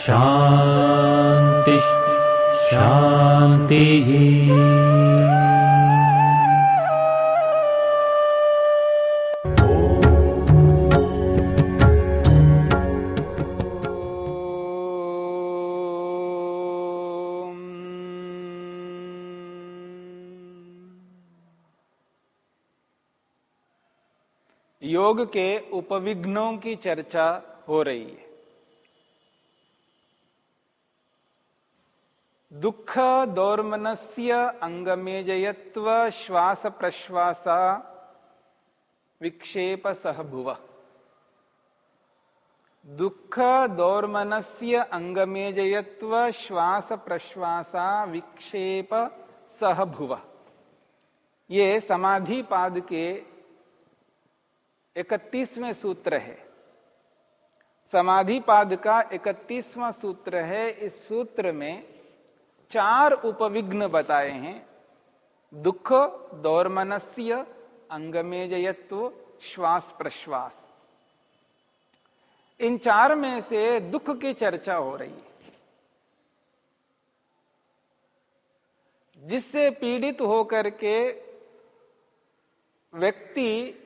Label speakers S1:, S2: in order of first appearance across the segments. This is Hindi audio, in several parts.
S1: शान्तिः शान्तिः
S2: योग के उपविघ्नों की चर्चा हो रही है। दुख दौर्मनस्य अंगमेजयत्व श्वास प्रश्वास विक्षेप सह भुव दुख दौर्मनस्य अंगमेजयत्व श्वास प्रश्वास विक्षेप सह भुव ये समाधि पाद के इकतीसवें सूत्र है। समाधि पाद का इकतीसवां सूत्र है। इस सूत्र में चार उपविघ्न बताए हैं। दुख, दौर्मनस्य, अंगमेजयत्व श्वास प्रश्वास इन चार में से दुख की चर्चा हो रही है। जिससे पीड़ित होकर के व्यक्ति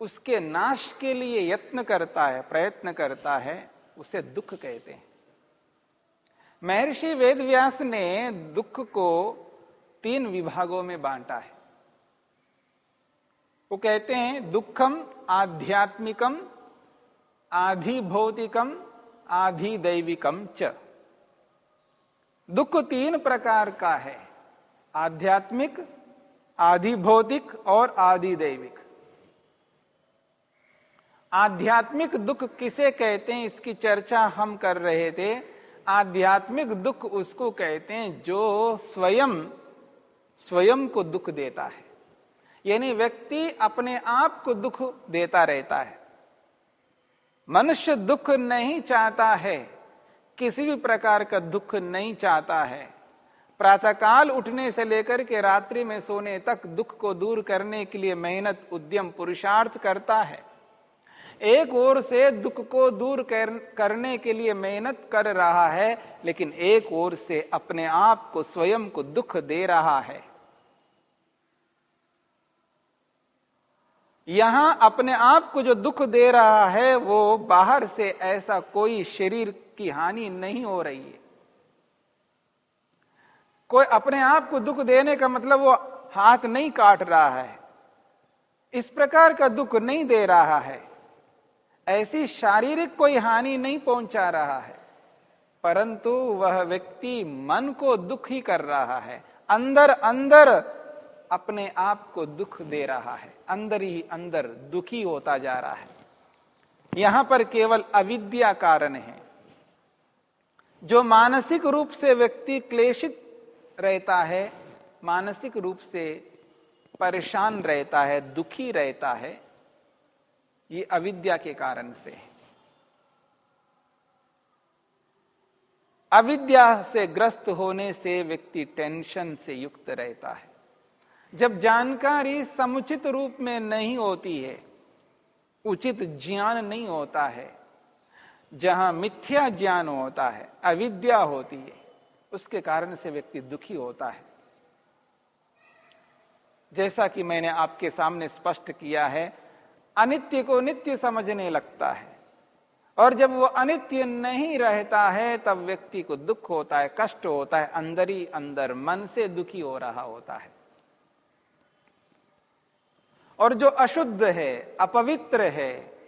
S2: उसके नाश के लिए यत्न करता है, प्रयत्न करता है, उसे दुख कहते हैं। महर्षि वेदव्यास ने दुख को तीन विभागों में बांटा है। वो कहते हैं, दुखम, आध्यात्मिकम आधि भौतिकम आधि दैविकम च। दुख तीन प्रकार का है, आध्यात्मिक आधि भौतिक और आधि दैविक आध्यात्मिक दुख किसे कहते हैं, इसकी चर्चा हम कर रहे थे। आध्यात्मिक दुख उसको कहते हैं जो स्वयं स्वयं को दुख देता है। यानी व्यक्ति अपने आप को दुख देता रहता है। मनुष्य दुख नहीं चाहता है, किसी भी प्रकार का दुख नहीं चाहता है। प्रातःकाल उठने से लेकर के रात्रि में सोने तक दुख को दूर करने के लिए मेहनत, उद्यम, पुरुषार्थ करता है। एक ओर से दुख को दूर कर, करने के लिए मेहनत कर रहा है लेकिन एक ओर से अपने आप को स्वयं को दुख दे रहा है। यहाँ अपने आप को जो दुख दे रहा है वो बाहर से ऐसा कोई शरीर की हानि नहीं हो रही है। कोई अपने आप को दुख देने का मतलब वो हाथ नहीं काट रहा है। इस प्रकार का दुख नहीं दे रहा है। ऐसी शारीरिक कोई हानि नहीं पहुँचा रहा है, परंतु वह व्यक्ति मन को दुखी कर रहा है। अंदर अंदर अपने आप को दुख दे रहा है, अंदर ही अंदर दुखी होता जा रहा है। यहाँ पर केवल अविद्या कारण है। जो मानसिक रूप से व्यक्ति क्लेशित रहता है, मानसिक रूप से परेशान रहता है, दुखी रहता है ये अविद्या के कारण से अविद्या से ग्रस्त होने से व्यक्ति टेंशन से युक्त रहता है। जब जानकारी समुचित रूप में नहीं होती है, उचित ज्ञान नहीं होता है, जहाँ मिथ्या ज्ञान होता है, अविद्या होती है, उसके कारण से व्यक्ति दुखी होता है। जैसा कि मैंने आपके सामने स्पष्ट किया है अनित्य को नित्य समझने लगता है। और जब वो अनित्य नहीं रहता है, तब व्यक्ति को दुख होता है, कष्ट होता है, अंदर ही अंदर मन से दुखी हो रहा होता है। और जो अशुद्ध है, अपवित्र है,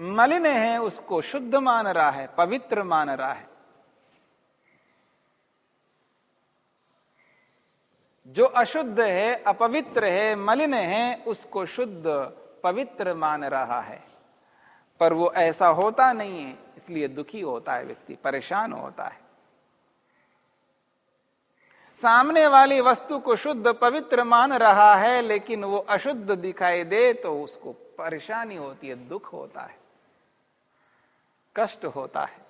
S2: मलिन है, उसको शुद्ध मान रहा है, पवित्र मान रहा है। जो अशुद्ध है, अपवित्र है, मलिन है, उसको शुद्ध पवित्र मान रहा है। पर वो ऐसा होता नहीं है, इसलिए दुखी होता है व्यक्ति, परेशान होता है। सामने वाली वस्तु को शुद्ध पवित्र मान रहा है, लेकिन वो अशुद्ध दिखाई दे तो उसको परेशानी होती है, दुख होता है, कष्ट होता है।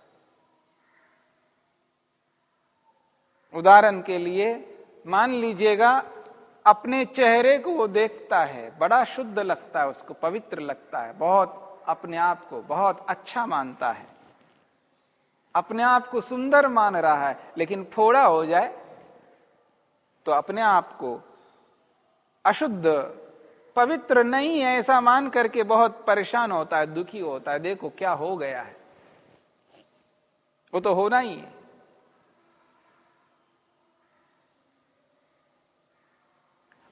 S2: उदाहरण के लिए, मान लीजिएगा अपने चेहरे को वो देखता है, बड़ा शुद्ध लगता है, उसको पवित्र लगता है, बहुत अपने आप को बहुत अच्छा मानता है। अपने आप को सुंदर मान रहा है, लेकिन फोड़ा हो जाए तो अपने आप को अशुद्ध, पवित्र नहीं है, ऐसा मान करके बहुत परेशान होता है, दुखी होता है, देखो क्या हो गया है। वो तो होना ही है।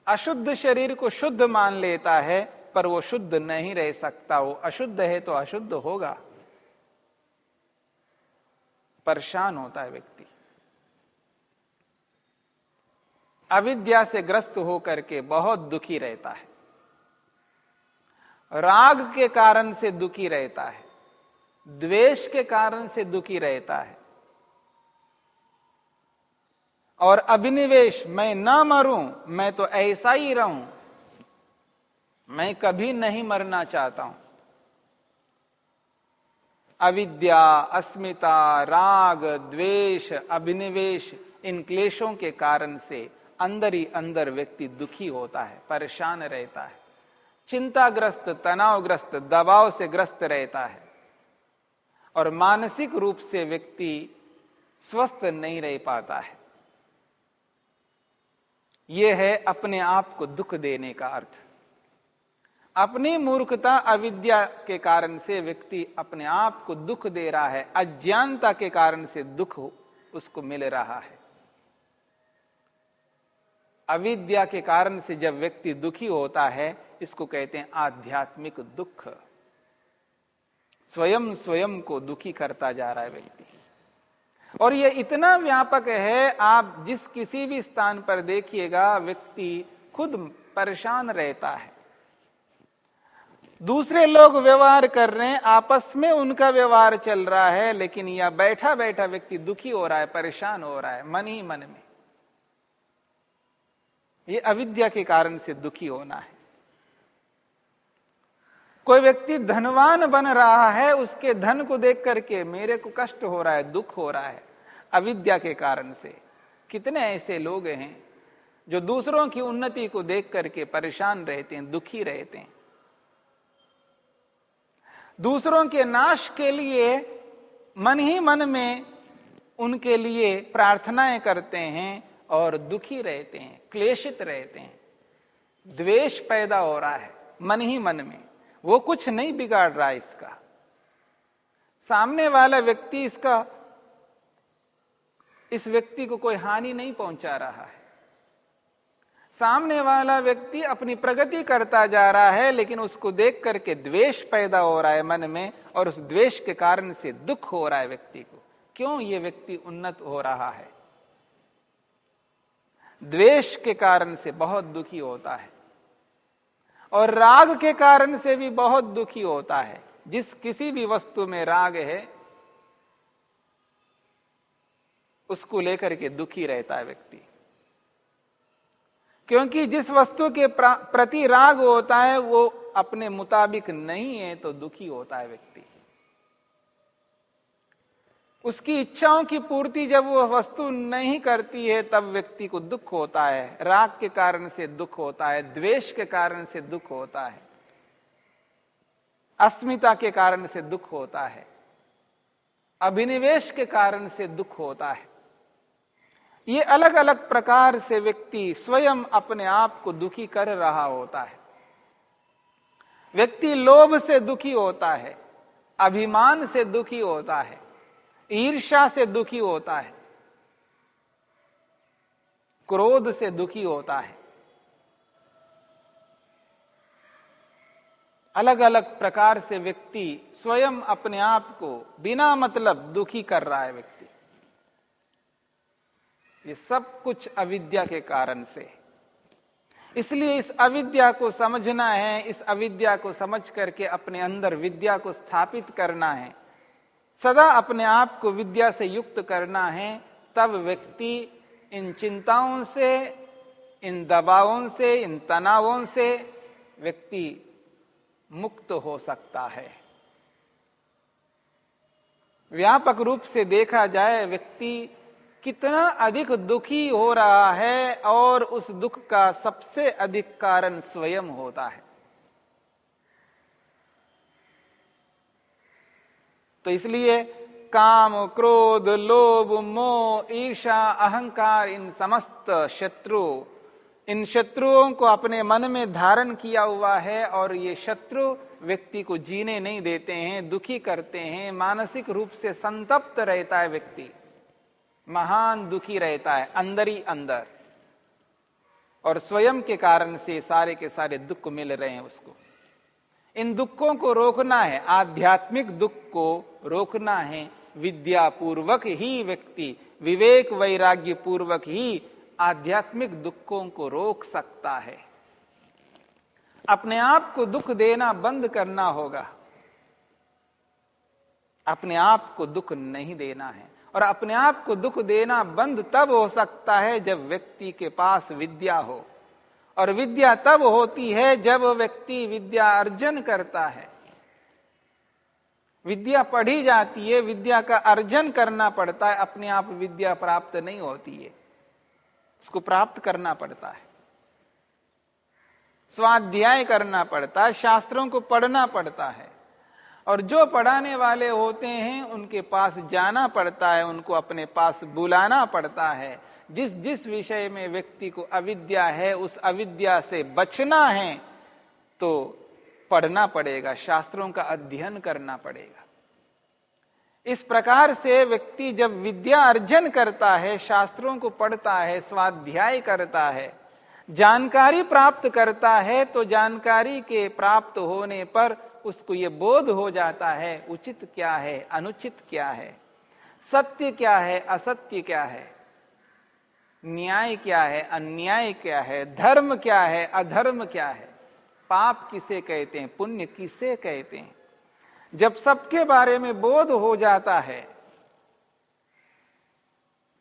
S2: अशुद्ध शरीर को शुद्ध मान लेता है, पर वो शुद्ध नहीं रह सकता। वो अशुद्ध है तो अशुद्ध होगा। परेशान होता है व्यक्ति। अविद्या से ग्रस्त होकर के बहुत दुखी रहता है। राग के कारण से दुखी रहता है। द्वेष के कारण से दुखी रहता है। और अभिनिवेश, मैं ना मरूं, मैं तो ऐसा ही रहूँ। मैं कभी नहीं मरना चाहता हूँ। अविद्या, अस्मिता, राग, द्वेष, अभिनिवेश, इन क्लेशों के कारण से अंदर ही अंदर व्यक्ति दुखी होता है, परेशान रहता है। चिंताग्रस्त, तनावग्रस्त, दबाव से ग्रस्त रहता है। और मानसिक रूप से व्यक्ति स्वस्थ नहीं रह पाता है। यह है अपने आप को दुख देने का अर्थ। अपनी मूर्खता अविद्या के कारण से व्यक्ति अपने आप को दुख दे रहा है, अज्ञानता के कारण से दुख उसको मिल रहा है। अविद्या के कारण से जब व्यक्ति दुखी होता है, इसको कहते हैं आध्यात्मिक दुख। स्वयं स्वयं को दुखी करता जा रहा है व्यक्ति। और यह इतना व्यापक है, आप जिस किसी भी स्थान पर देखिएगा, व्यक्ति खुद परेशान रहता है। दूसरे लोग व्यवहार कर रहे हैं, आपस में उनका व्यवहार चल रहा है, लेकिन यह बैठा बैठा व्यक्ति दुखी हो रहा है, परेशान हो रहा है, मन ही मन में। ये अविद्या के कारण से दुखी होना है। कोई व्यक्ति धनवान बन रहा है, उसके धन को देख करके मेरे को कष्ट हो रहा है, दुख हो रहा है। अविद्या के कारण से। कितने ऐसे लोग हैं जो दूसरों की उन्नति को देख करके परेशान रहते हैं, दुखी रहते हैं। दूसरों के नाश के लिए मन ही मन में उनके लिए प्रार्थनाएँ करते हैं और दुखी रहते हैं, क्लेशित रहते हैं। द्वेष पैदा हो रहा है मन ही मन में। वो कुछ नहीं बिगाड़ रहा इसका। सामने वाला व्यक्ति इसका इस व्यक्ति को कोई हानि नहीं पहुँचा रहा है। सामने वाला व्यक्ति अपनी प्रगति करता जा रहा है, लेकिन उसको देख करके द्वेष पैदा हो रहा है मन में, और उस द्वेष के कारण से दुख हो रहा है व्यक्ति को। क्यों ये व्यक्ति उन्नत हो रहा है? द्वेष के कारण से बहुत दुखी होता है, और राग के कारण से भी बहुत दुखी होता है। जिस किसी भी वस्तु में राग है उसको लेकर के दुखी रहता है व्यक्ति। क्योंकि जिस वस्तु के प्रति राग होता है, वो अपने मुताबिक नहीं है तो दुखी होता है व्यक्ति। उसकी इच्छाओं की पूर्ति जब वह वस्तु नहीं करती है, तब व्यक्ति को दुख होता है। राग के कारण से दुख होता है, द्वेष के कारण से दुख होता है। अस्मिता के कारण से दुख होता है। अभिनिवेश के कारण से दुख होता है। ये अलग अलग प्रकार से व्यक्ति स्वयं अपने आप को दुखी कर रहा होता है। व्यक्ति लोभ से दुखी होता है, अभिमान से दुखी होता है ईर्षा से दुखी होता है, क्रोध से दुखी होता है। अलग अलग प्रकार से व्यक्ति स्वयं अपने आप को बिना मतलब दुखी कर रहा है व्यक्ति। ये सब कुछ अविद्या के कारण से। इसलिए इस अविद्या को समझना है, इस अविद्या को समझ करके अपने अंदर विद्या को स्थापित करना है। सदा अपने आप को विद्या से युक्त करना है, तब व्यक्ति इन चिंताओं से, इन दबावों से, इन तनावों से व्यक्ति मुक्त हो सकता है। व्यापक रूप से देखा जाए, व्यक्ति कितना अधिक दुखी हो रहा है और उस दुख का सबसे अधिक कारण स्वयं होता है। तो इसलिए काम, क्रोध, लोभ, मोह ईर्षा अहंकार, इन समस्त शत्रु, इन शत्रुओं को अपने मन में धारण किया हुआ है और ये शत्रु व्यक्ति को जीने नहीं देते हैं, दुखी करते हैं, मानसिक रूप से संतप्त रहता है व्यक्ति। महान दुखी रहता है, अंदर ही अंदर। और स्वयं के कारण से सारे के सारे दुख मिल रहे हैं उसको। इन दुखों को रोकना है, आध्यात्मिक दुख को रोकना है विद्या पूर्वक ही व्यक्ति, विवेक वैराग्य पूर्वक ही आध्यात्मिक दुखों को रोक सकता है। अपने आप को दुख देना बंद करना होगा। अपने आप को दुख नहीं देना है। और अपने आप को दुख देना बंद तब हो सकता है जब व्यक्ति के पास विद्या हो। और विद्या तब होती है जब व्यक्ति विद्या अर्जन करता है। विद्या पढ़ी जाती है, विद्या का अर्जन करना पड़ता है, अपने आप विद्या प्राप्त नहीं होती है। उसको प्राप्त करना पड़ता है। स्वाध्याय करना पड़ता है, शास्त्रों को पढ़ना पड़ता है। और जो पढ़ाने वाले होते हैं, उनके पास जाना पड़ता है, उनको अपने पास बुलाना पड़ता है। जिस जिस विषय में व्यक्ति को अविद्या है, उस अविद्या से बचना है तो पढ़ना पड़ेगा, शास्त्रों का अध्ययन करना पड़ेगा। इस प्रकार से व्यक्ति जब विद्या अर्जन करता है, शास्त्रों को पढ़ता है, स्वाध्याय करता है, जानकारी प्राप्त करता है तो जानकारी के प्राप्त होने पर उसको ये बोध हो जाता है, उचित क्या है, अनुचित क्या है? सत्य क्या है, असत्य क्या है? न्याय क्या है, अन्याय क्या है? धर्म क्या है, अधर्म क्या है? पाप किसे कहते हैं, पुण्य किसे कहते हैं? जब सबके बारे में बोध हो जाता है,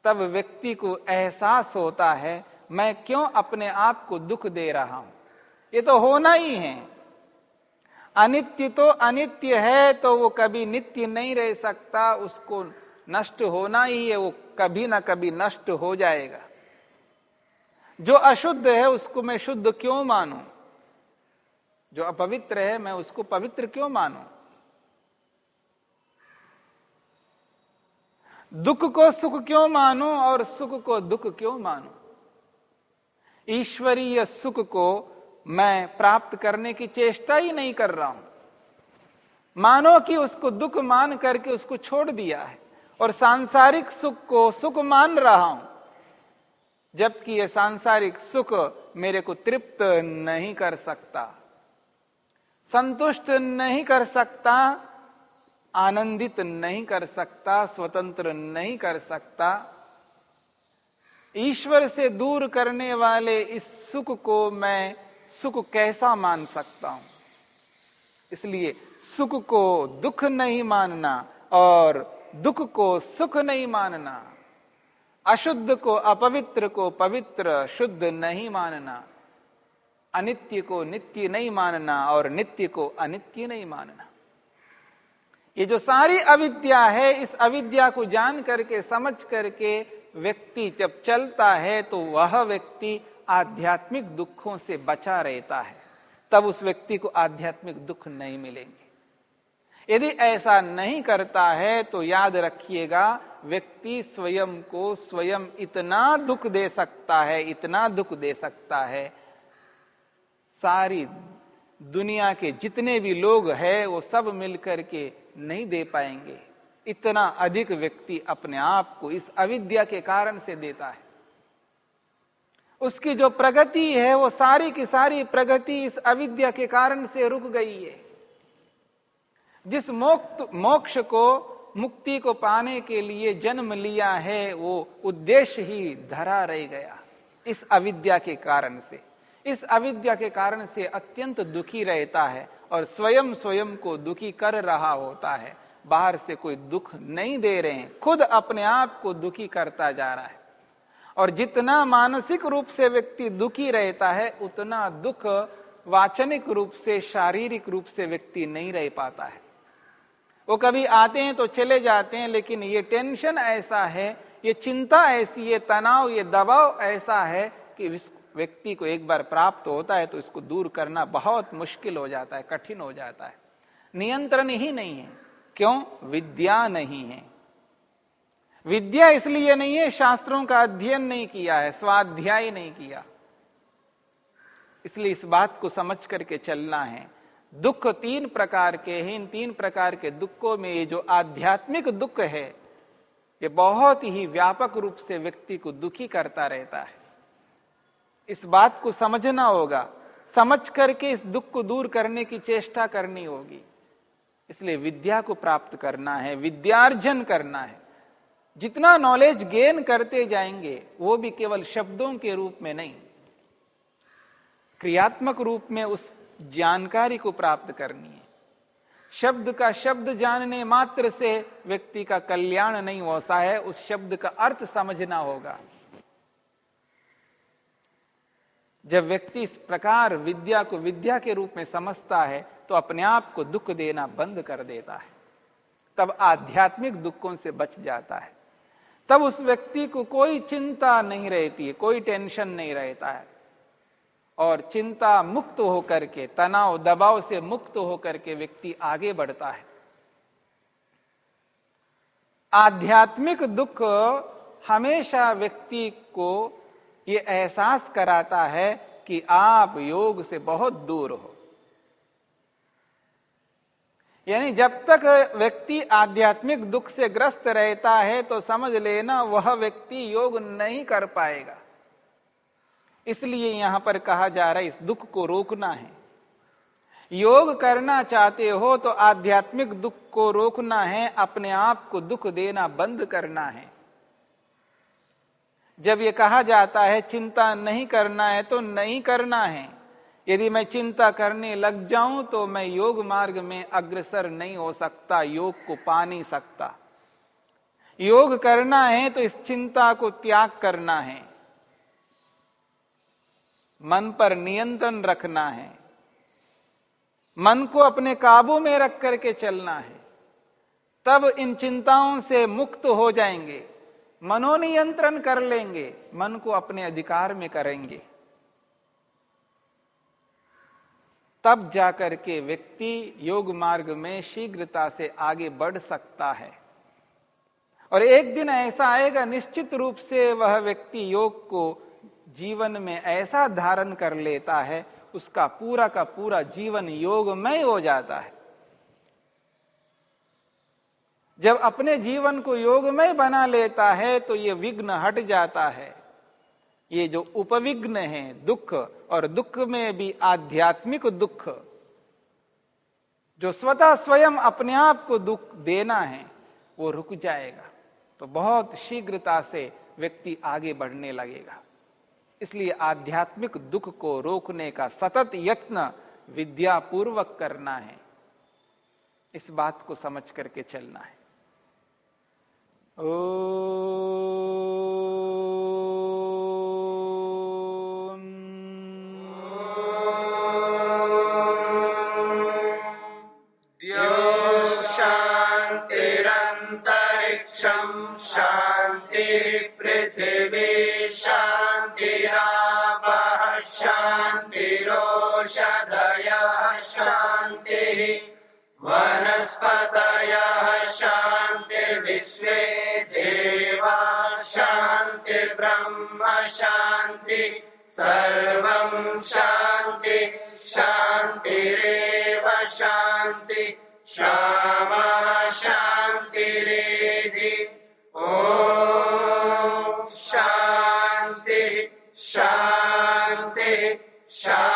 S2: तब व्यक्ति को एहसास होता है, मैं क्यों अपने आप को दुख दे रहा हूँ? ये तो होना ही है। अनित्य तो अनित्य है तो वो कभी नित्य नहीं रह सकता, उसको नष्ट होना ही है, वो कभी ना कभी नष्ट हो जाएगा। जो अशुद्ध है, उसको मैं शुद्ध क्यों मानूं? जो अपवित्र है, मैं उसको पवित्र क्यों मानूं? दुख को सुख क्यों मानूं, और सुख को दुख क्यों मानूं? ईश्वरीय सुख को मैं प्राप्त करने की चेष्टा ही नहीं कर रहा हूँ। मानो कि उसको दुख मान करके उसको छोड़ दिया है और सांसारिक सुख को सुख मान रहा हूँ, जबकि यह सांसारिक सुख मेरे को तृप्त नहीं कर सकता, संतुष्ट नहीं कर सकता, आनंदित नहीं कर सकता, स्वतंत्र नहीं कर सकता। ईश्वर से दूर करने वाले इस सुख को मैं सुख कैसा मान सकता हूँ? इसलिए सुख को दुख नहीं मानना और दुख को सुख नहीं मानना, अशुद्ध को अपवित्र को पवित्र, शुद्ध नहीं मानना, अनित्य को नित्य नहीं मानना और नित्य को अनित्य नहीं मानना। ये जो सारी अविद्या है, इस अविद्या को जान करके, समझ करके व्यक्ति जब चलता है तो वह व्यक्ति आध्यात्मिक दुखों से बचा रहता है, तब उस व्यक्ति को आध्यात्मिक दुख नहीं मिलेंगे। यदि ऐसा नहीं करता है तो याद रखिएगा, व्यक्ति स्वयं को स्वयं इतना दुख दे सकता है, इतना दुख दे सकता है। सारी दुनिया के जितने भी लोग हैं, वो सब मिलकर के नहीं दे पाएँगे। इतना अधिक व्यक्ति अपने आप को इस अविद्या के कारण से देता है। उसकी जो प्रगति है, वो सारी की सारी प्रगति इस अविद्या के कारण से रुक गई है। जिस मोक्ष मोक्ष को, मुक्ति को पाने के लिए जन्म लिया है, वो उद्देश्य ही धरा रह गया। इस अविद्या के कारण से। इस अविद्या के कारण से अत्यंत दुखी रहता है और स्वयं स्वयं को दुखी कर रहा होता है। बाहर से कोई दुख नहीं दे रहे हैं। खुद अपने आप को दुखी करता जा रहा है। और जितना मानसिक रूप से व्यक्ति दुखी रहता है, उतना दुख वाचनिक रूप से, शारीरिक रूप से व्यक्ति नहीं रह पाता है। वो कभी आते हैं तो चले जाते हैं, लेकिन ये टेंशन ऐसा है, ये चिंता ऐसी ये तनाव, ये दबाव ऐसा है कि व्यक्ति को एक बार प्राप्त होता है तो इसको दूर करना बहुत मुश्किल हो जाता है, कठिन हो जाता है। नियंत्रण ही नहीं है। क्यों? विद्या नहीं है। विद्या इसलिए नहीं है, शास्त्रों का अध्ययन नहीं किया है, स्वाध्याय नहीं किया। इसलिए इस बात को समझ करके चलना है। दुख तीन प्रकार के हैं, इन तीन प्रकार के दुखों में ये जो आध्यात्मिक दुख है, ये बहुत ही व्यापक रूप से व्यक्ति को दुखी करता रहता है। इस बात को समझना होगा। समझ करके इस दुख को दूर करने की चेष्टा करनी होगी। इसलिए विद्या को प्राप्त करना है, विद्यार्जन करना है। जितना नॉलेज गेन करते जाएँगे, वो भी केवल शब्दों के रूप में नहीं, क्रियात्मक रूप में उस जानकारी को प्राप्त करनी है। शब्द का शब्द जानने मात्र से व्यक्ति का कल्याण नहीं होता है, उस शब्द का अर्थ समझना होगा। जब व्यक्ति इस प्रकार विद्या को विद्या के रूप में समझता है तो अपने आप को दुख देना बंद कर देता है। तब आध्यात्मिक दुखों से बच जाता है। तब उस व्यक्ति को कोई चिंता नहीं रहती है, कोई टेंशन नहीं रहता है। और चिंता मुक्त होकर के, तनाव, दबाव से मुक्त होकर के व्यक्ति आगे बढ़ता है। आध्यात्मिक दुख हमेशा व्यक्ति को यह एहसास कराता है कि आप योग से बहुत दूर हो। यानी जब तक व्यक्ति आध्यात्मिक दुख से ग्रस्त रहता है तो समझ लेना वह व्यक्ति योग नहीं कर पाएगा। इसलिए यहाँ पर कहा जा रहा है, इस दुख को रोकना है। योग करना चाहते हो तो आध्यात्मिक दुख को रोकना है, अपने आप को दुख देना बंद करना है। जब ये कहा जाता है, चिंता नहीं करना है तो नहीं करना है। यदि मैं चिंता करने लग जाऊँ तो मैं योग मार्ग में अग्रसर नहीं हो सकता, योग को पा नहीं सकता। योग करना है तो इस चिंता को त्याग करना है। मन पर नियंत्रण रखना है। मन को अपने काबू में रख करके चलना है। तब इन चिंताओं से मुक्त हो जाएँगे। मनोनियंत्रण कर लेंगे। मन को अपने अधिकार में करेंगे। तब जाकर के व्यक्ति योग मार्ग में शीघ्रता से आगे बढ़ सकता है। और एक दिन ऐसा आएगा, निश्चित रूप से वह व्यक्ति योग को जीवन में ऐसा धारण कर लेता है, उसका पूरा का पूरा जीवन योगमय हो जाता है। जब अपने जीवन को योगमय बना लेता है तो ये विघ्न हट जाता है। ये जो उपविघ्न है दुख और दुख में भी आध्यात्मिक दुख, जो स्वतः स्वयं अपने आप को दुख देना है, वो रुक जाएगा। तो बहुत शीघ्रता से व्यक्ति आगे बढ़ने लगेगा। इसलिए आध्यात्मिक दुख को रोकने का सतत यत्न विद्या पूर्वक करना है। इस बात को समझ करके चलना है। ओ
S3: Shall